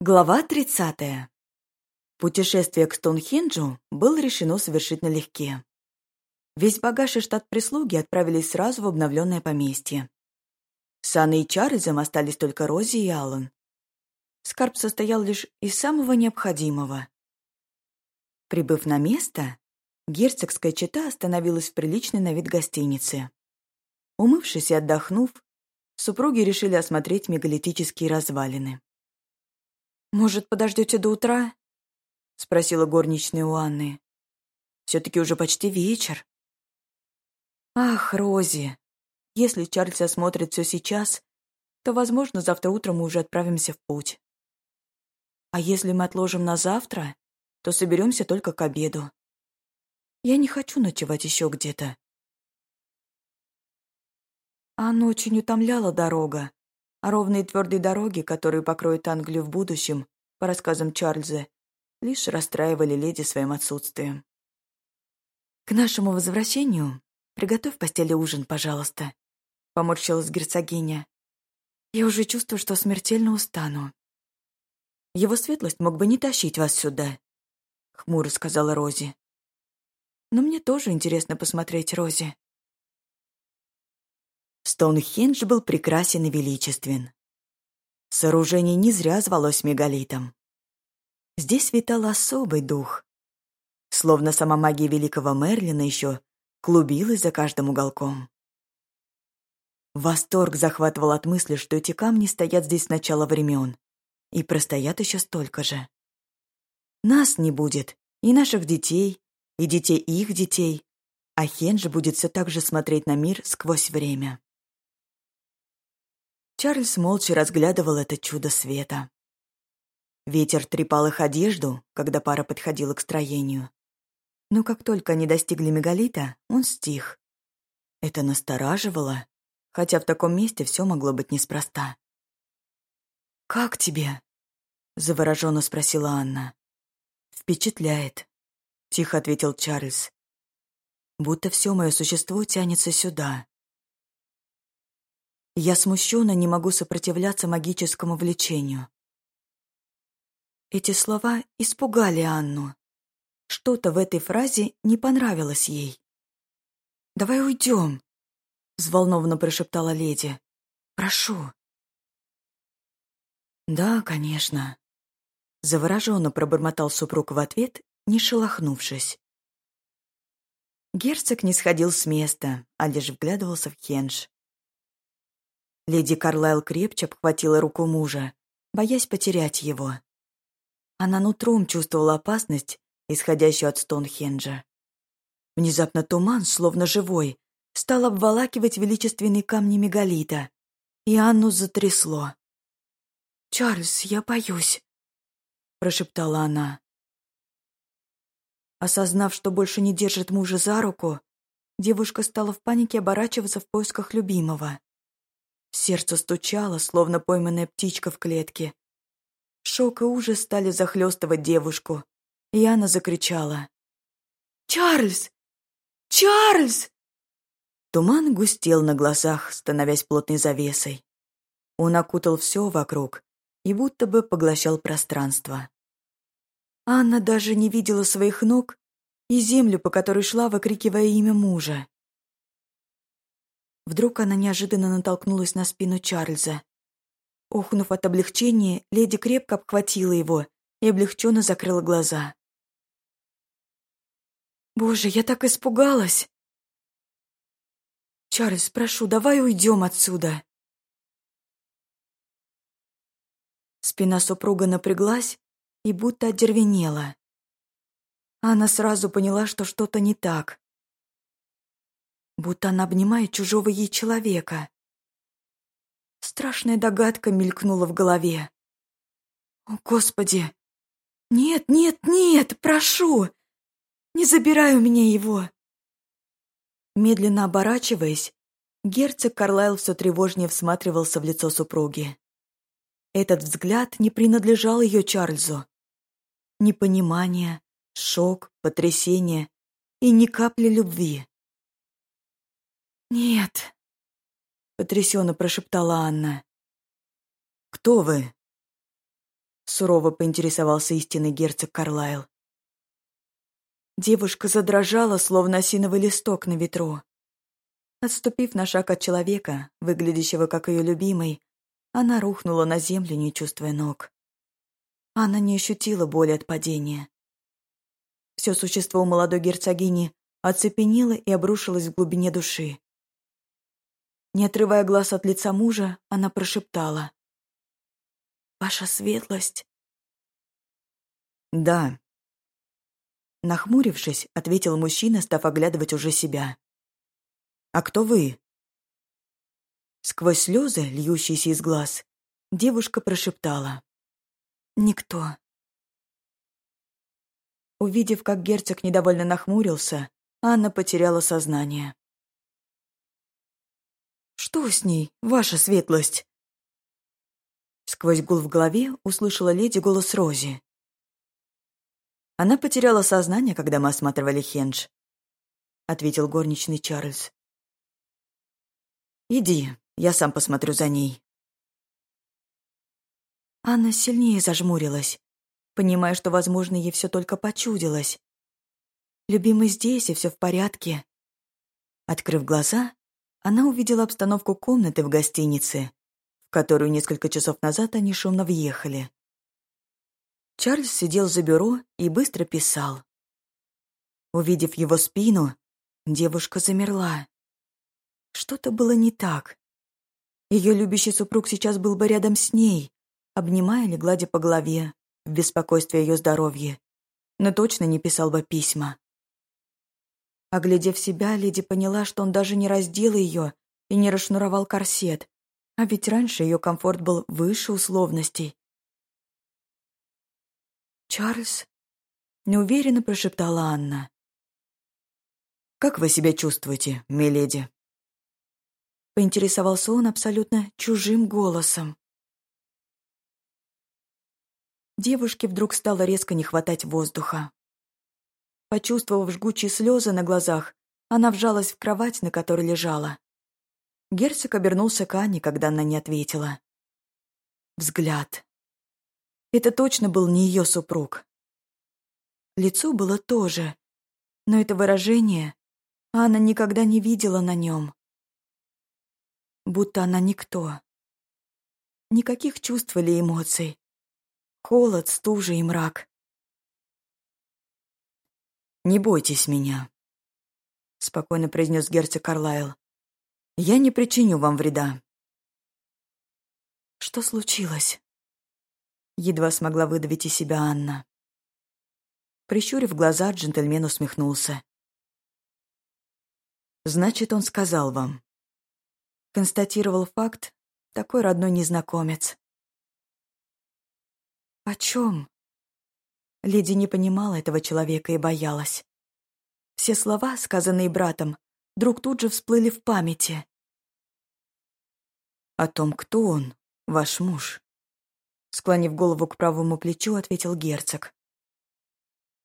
Глава 30. Путешествие к Стоунхенджу было решено совершить налегке. Весь багаж и штат прислуги отправились сразу в обновленное поместье. С Анной и Чарльзом остались только Рози и Аллан. Скарб состоял лишь из самого необходимого. Прибыв на место, герцогская чета остановилась в приличной на вид гостинице. Умывшись и отдохнув, супруги решили осмотреть мегалитические развалины. «Может, подождете до утра?» — спросила горничная у Анны. «Все-таки уже почти вечер». «Ах, Рози, если Чарльз осмотрит все сейчас, то, возможно, завтра утром мы уже отправимся в путь. А если мы отложим на завтра, то соберемся только к обеду. Я не хочу ночевать еще где-то». Анну очень утомляла дорога, а ровные твердые дороги, которые покроют Англию в будущем, по рассказам Чарльза, лишь расстраивали леди своим отсутствием. «К нашему возвращению приготовь в постели ужин, пожалуйста», — поморщилась герцогиня. «Я уже чувствую, что смертельно устану». «Его светлость мог бы не тащить вас сюда», — хмуро сказала Рози. «Но мне тоже интересно посмотреть Рози». Стоунхендж был прекрасен и величествен. Сооружение не зря звалось мегалитом. Здесь витал особый дух. Словно сама магия великого Мерлина еще клубилась за каждым уголком. Восторг захватывал от мысли, что эти камни стоят здесь с начала времен и простоят еще столько же. Нас не будет, и наших детей, и детей их детей, а Хенджи будет все так же смотреть на мир сквозь время. Чарльз молча разглядывал это чудо света. Ветер трепал их одежду, когда пара подходила к строению. Но как только они достигли мегалита, он стих. Это настораживало, хотя в таком месте все могло быть неспроста. «Как тебе?» — завороженно спросила Анна. «Впечатляет», — тихо ответил Чарльз. «Будто все мое существо тянется сюда, я смущенно не могу сопротивляться магическому влечению. Эти слова испугали Анну. Что-то в этой фразе не понравилось ей. «Давай уйдем», — взволнованно прошептала леди. «Прошу». «Да, конечно», — завороженно пробормотал супруг в ответ, не шелохнувшись. Герцог не сходил с места, а лишь вглядывался в Хенш. Леди Карлайл крепче обхватила руку мужа, боясь потерять его. Она нутром чувствовала опасность, исходящую от Стоунхенджа. Внезапно туман, словно живой, стал обволакивать величественные камни мегалита, и Анну затрясло. «Чарльз, я боюсь», — прошептала она. Осознав, что больше не держит мужа за руку, девушка стала в панике оборачиваться в поисках любимого. Сердце стучало, словно пойманная птичка в клетке. Шок и ужас стали захлестывать девушку. И она закричала. «Чарльз! Чарльз!» Туман густел на глазах, становясь плотной завесой. Он окутал все вокруг и будто бы поглощал пространство. Анна даже не видела своих ног и землю, по которой шла, выкрикивая имя мужа. Вдруг она неожиданно натолкнулась на спину Чарльза. Охнув от облегчения, леди крепко обхватила его и облегченно закрыла глаза. «Боже, я так испугалась!» «Чарльз, прошу, давай уйдем отсюда!» Спина супруга напряглась и будто одервенела. Она сразу поняла, что что-то не так будто она обнимает чужого ей человека. Страшная догадка мелькнула в голове. «О, Господи! Нет, нет, нет, прошу! Не забирай у меня его!» Медленно оборачиваясь, герцог Карлайл все тревожнее всматривался в лицо супруги. Этот взгляд не принадлежал ее Чарльзу. Непонимание, шок, потрясение и ни капли любви. «Нет», — потрясенно прошептала Анна. «Кто вы?» Сурово поинтересовался истинный герцог Карлайл. Девушка задрожала, словно осиновый листок на ветру. Отступив на шаг от человека, выглядящего как ее любимый, она рухнула на землю, не чувствуя ног. Она не ощутила боли от падения. Все существо молодой герцогини оцепенело и обрушилось в глубине души. Не отрывая глаз от лица мужа, она прошептала. «Ваша светлость?» «Да». Нахмурившись, ответил мужчина, став оглядывать уже себя. «А кто вы?» Сквозь слезы, льющиеся из глаз, девушка прошептала. «Никто». Увидев, как герцог недовольно нахмурился, Анна потеряла сознание. «Что с ней, ваша светлость?» Сквозь гул в голове услышала леди голос Рози. «Она потеряла сознание, когда мы осматривали Хендж», — ответил горничный Чарльз. «Иди, я сам посмотрю за ней». Анна сильнее зажмурилась, понимая, что, возможно, ей все только почудилось. Любимый здесь, и все в порядке. Открыв глаза, она увидела обстановку комнаты в гостинице, в которую несколько часов назад они шумно въехали. Чарльз сидел за бюро и быстро писал. Увидев его спину, девушка замерла. Что-то было не так. Ее любящий супруг сейчас был бы рядом с ней, обнимая или гладя по голове, в беспокойстве ее здоровье, но точно не писал бы письма. Оглядев себя, леди поняла, что он даже не раздел ее и не расшнуровал корсет, а ведь раньше ее комфорт был выше условностей. «Чарльз?» — неуверенно прошептала Анна. «Как вы себя чувствуете, миледи?» Поинтересовался он абсолютно чужим голосом. Девушке вдруг стало резко не хватать воздуха. Почувствовав жгучие слезы на глазах, она вжалась в кровать, на которой лежала. Герцог обернулся к Ане, когда она не ответила. Взгляд. Это точно был не ее супруг. Лицо было тоже, но это выражение Анна никогда не видела на нем. Будто она никто. Никаких чувств или эмоций. Холод, стужа и мрак. «Не бойтесь меня», — спокойно произнес герцог Карлайл. «Я не причиню вам вреда». «Что случилось?» Едва смогла выдавить из себя Анна. Прищурив глаза, джентльмен усмехнулся. «Значит, он сказал вам». Констатировал факт такой родной незнакомец. «О чем?» Леди не понимала этого человека и боялась. Все слова, сказанные братом, вдруг тут же всплыли в памяти. «О том, кто он, ваш муж», — склонив голову к правому плечу, ответил герцог.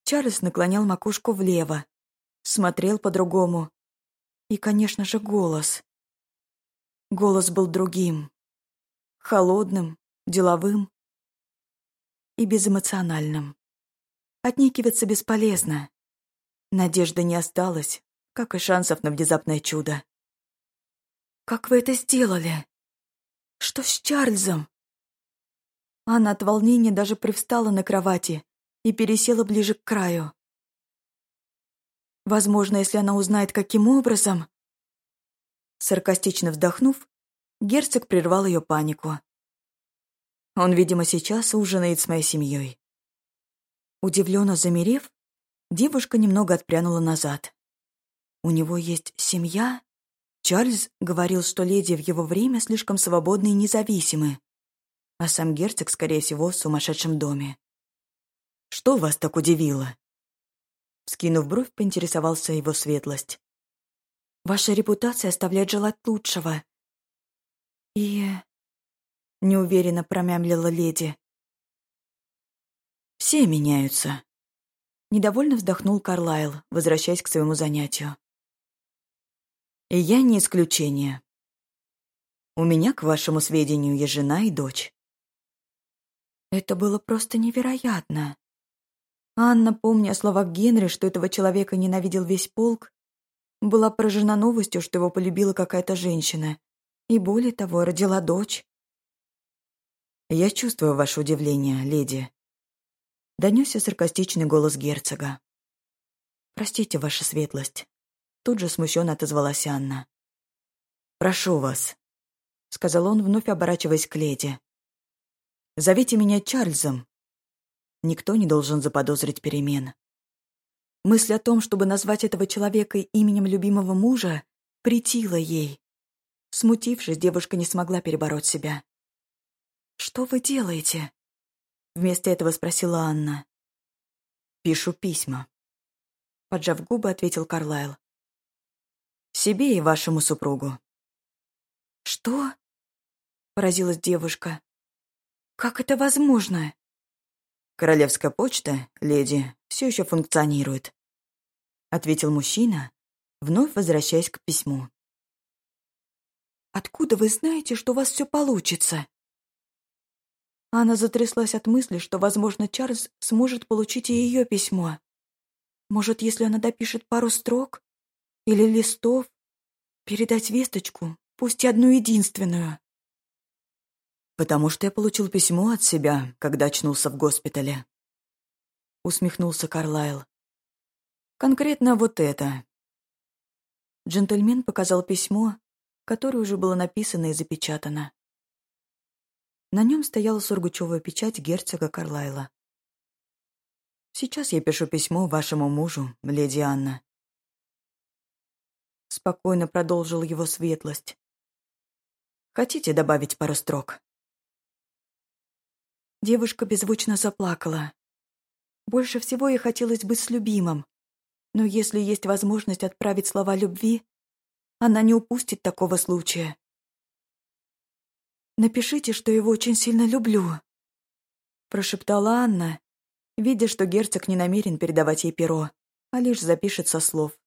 Чарльз наклонял макушку влево, смотрел по-другому. И, конечно же, голос. Голос был другим. Холодным, деловым и безэмоциональным. Отникиваться бесполезно. Надежды не осталось, как и шансов на внезапное чудо. «Как вы это сделали? Что с Чарльзом?» Анна от волнения даже привстала на кровати и пересела ближе к краю. Возможно, если она узнает, каким образом... Саркастично вздохнув, герцог прервал ее панику. Он, видимо, сейчас ужинает с моей семьей. Удивленно замерев, девушка немного отпрянула назад. У него есть семья? Чарльз говорил, что леди в его время слишком свободны и независимы, а сам герцог, скорее всего, в сумасшедшем доме. «Что вас так удивило?» Скинув бровь, поинтересовался его светлость. «Ваша репутация оставляет желать лучшего». «И...» — неуверенно промямлила леди. Все меняются. Недовольно вздохнул Карлайл, возвращаясь к своему занятию. И я не исключение. У меня, к вашему сведению, есть жена и дочь. Это было просто невероятно. Анна, помня о словах Генри, что этого человека ненавидел весь полк, была поражена новостью, что его полюбила какая-то женщина, и более того, родила дочь. «Я чувствую ваше удивление, леди», — донесся саркастичный голос герцога. «Простите, ваша светлость», — тут же смущенно отозвалась Анна. «Прошу вас», — сказал он, вновь оборачиваясь к леди. «Зовите меня Чарльзом. Никто не должен заподозрить перемен. Мысль о том, чтобы назвать этого человека именем любимого мужа, притила ей. Смутившись, девушка не смогла перебороть себя. «Что вы делаете?» Вместо этого спросила Анна. «Пишу письма», — поджав губы, ответил Карлайл. «Себе и вашему супругу». «Что?» — поразилась девушка. «Как это возможно?» «Королевская почта, леди, все еще функционирует», — ответил мужчина, вновь возвращаясь к письму. «Откуда вы знаете, что у вас все получится?» Она затряслась от мысли, что, возможно, Чарльз сможет получить и ее письмо. Может, если она допишет пару строк или листов, передать весточку, пусть одну единственную. «Потому что я получил письмо от себя, когда очнулся в госпитале», — усмехнулся Карлайл. «Конкретно вот это». Джентльмен показал письмо, которое уже было написано и запечатано. На нем стояла сургучевая печать герцога Карлайла. «Сейчас я пишу письмо вашему мужу, леди Анна». Спокойно продолжил его светлость. «Хотите добавить пару строк?» Девушка беззвучно заплакала. Больше всего ей хотелось быть с любимым. Но если есть возможность отправить слова любви, она не упустит такого случая. «Напишите, что его очень сильно люблю», — прошептала Анна, видя, что герцог не намерен передавать ей перо, а лишь запишет со слов.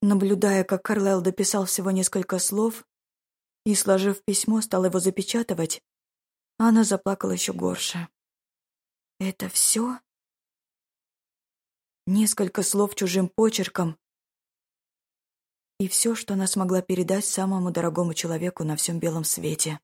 Наблюдая, как Карлайл дописал всего несколько слов и, сложив письмо, стал его запечатывать, она заплакала еще горше. «Это все?» Несколько слов чужим почерком. И все, что она смогла передать самому дорогому человеку на всем белом свете.